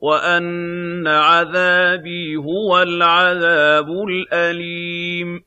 وَأَنَّ عَذَابِي هُوَ الْعَذَابُ الْأَلِيمُ